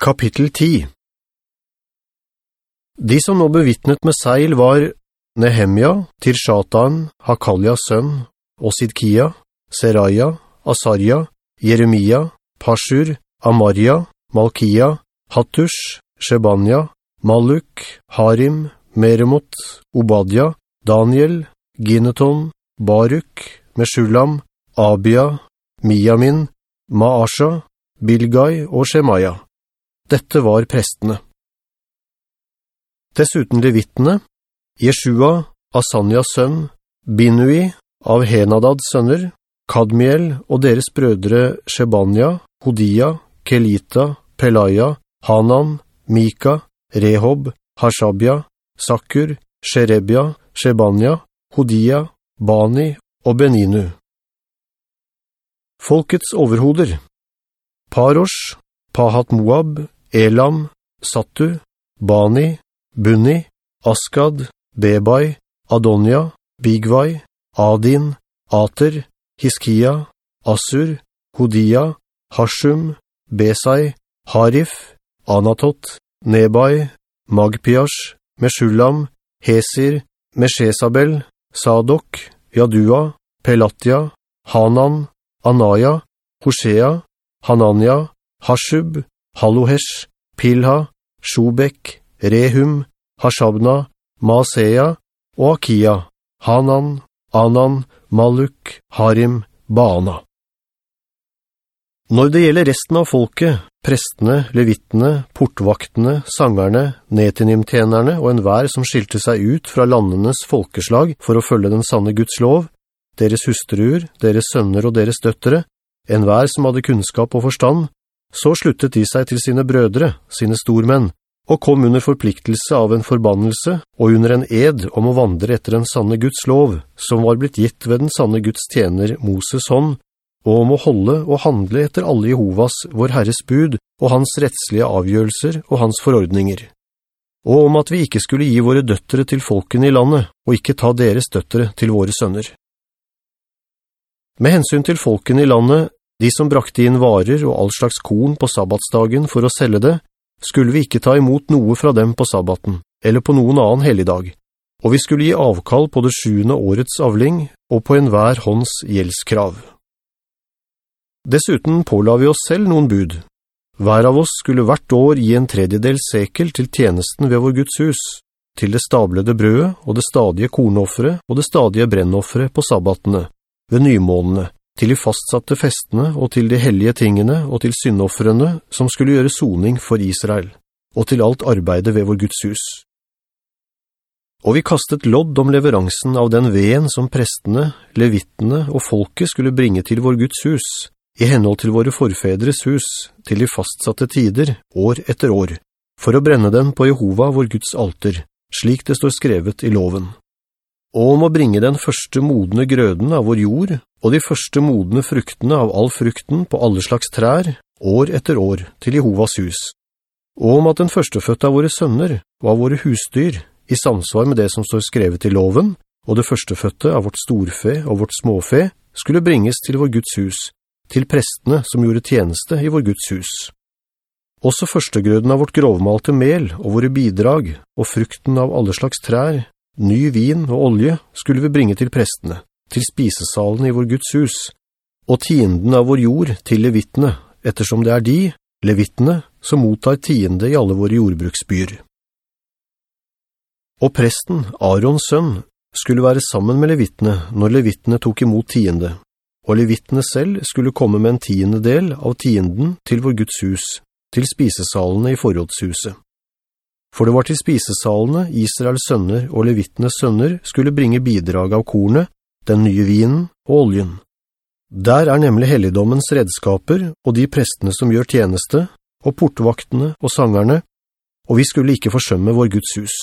Kapittel 10 De som nå bevittnet med seil var Nehemia, Tirshatan, Hakaljas sønn, Osidkia, Seraya, Asarja, Jeremia, Pashur, Amaria, Malkia, Hattush, Shebania, Maluk, Harim, Meremot, Obadja, Daniel, Gineton, Baruk, Meshulam, Abia, Miamin, Maasha, Bilgai og Shemaya. Dette var prestene. Dessuten levittene, Jeshua, Asanias sønn, Binui av Henadads sønner, Kadmiel og deres brødre Shebania, Hodia, Kelita, Pelaya, Hanan, Mika, Rehob, Hashabia, Sakur, Sherebia, Shebania, Hodia, Bani og Beninu. Folkets overhoder Parosh, Pahat Moab, Elam, Sattu, Bani, Bunni, Askad, Bebai, Adonia, Bigvai, Adin, Ater, Hiskia, Assur, Hodia, Hashum, Besai, Harif, Anatot, Nebai, Magpiash, Meshulam, Hesir, Meshesabel, Sadok, Yadua, Pelatia, Hanan, Anaya, Hoshea, Hanania, Hashub, Halohesh, Pilha, Shobek, Rehum, Hashabna, Masea og Akia, Hanan, Anan, Maluk, Harim, Baana. Når det gjelder resten av folket, prestene, levittene, portvaktene, sangerne, netinimtjenerne og enhver som skilte seg ut fra landenes folkeslag for å følge den sanne Guds lov, deres hustruer, deres sønner og deres døttere, enhver som hadde kunnskap og forstand, så sluttet de seg til sine brødre, sine stormenn, og kom under forpliktelse av en forbannelse og under en ed om å vandre etter den sanne Guds lov, som var blitt gitt ved den sanne Guds tjener Moses hånd, og om å holde og handle etter alle Jehovas, vår Herres bud, og hans rettslige avgjørelser og hans forordninger. Og om at vi ikke skulle gi våre døttere til folkene i landet, og ikke ta deres døttere til våre sønner. Med hensyn til folkene i landet, de som brakte inn varer og all slags korn på sabbatsdagen for å selge det, skulle vi ikke ta imot noe fra dem på sabbaten, eller på noen annen helligdag, og vi skulle gi avkall på det sjuende årets avling og på enhver hånds gjeldskrav. Dessuten påla vi oss selv noen bud. Hver av oss skulle hvert år gi en tredjedel sekel til tjenesten ved vår Guds hus, til det stablede brødet og det stadige kornoffere og det stadige brennoffere på sabbatene, ved nymånene, til de fastsatte festene og til de hellige tingene og til syndoffrene som skulle gjøre soning for Israel, og til alt arbeidet ved vår Guds hus. Og vi kastet lodd om leveransen av den veien som prestene, levittene og folket skulle bringe til vår Guds hus, i henhold til våre forfedres hus, til de fastsatte tider, år etter år, for å brenne den på Jehova vår Guds alter, slik det står skrevet i loven og om å bringe den første modne grøden av vår jord, og de første modne fruktene av all frukten på alle slags trær, år etter år, til Jehovas hus. Og om at den førsteføtte av våre sønner var våre husdyr, i samsvar med det som står skrevet i loven, og det førsteføtte av vårt storfe og vårt småfe, skulle bringes til vår Guds hus, til prestene som gjorde tjeneste i vår Guds hus. Også førstegrøden av vårt grovmalte mel og våre bidrag, og frukten av alle slags trær, Ny vin og olje skulle vi bringe til prestene, til spisesalen i vår Guds hus, og tienden av vår jord til levittene, ettersom det er de, levittene, som mottar tiende i alle våre jordbruksbyer. Og presten, Arons sønn, skulle være sammen med levittene når levittene tok imot tiende, og levittene selv skulle komme med en tiende del av tienden til vår Guds hus, til spisesalene i forrådshuset. For det var til spisesalene Israels sønner og levittenes sønner skulle bringe bidrag av kornet, den nye vinen og oljen. Der er nemlig helligdommens redskaper og de prestene som gjør tjeneste, og portvaktene og sangerne, og vi skulle ikke forsømme vår Guds hus.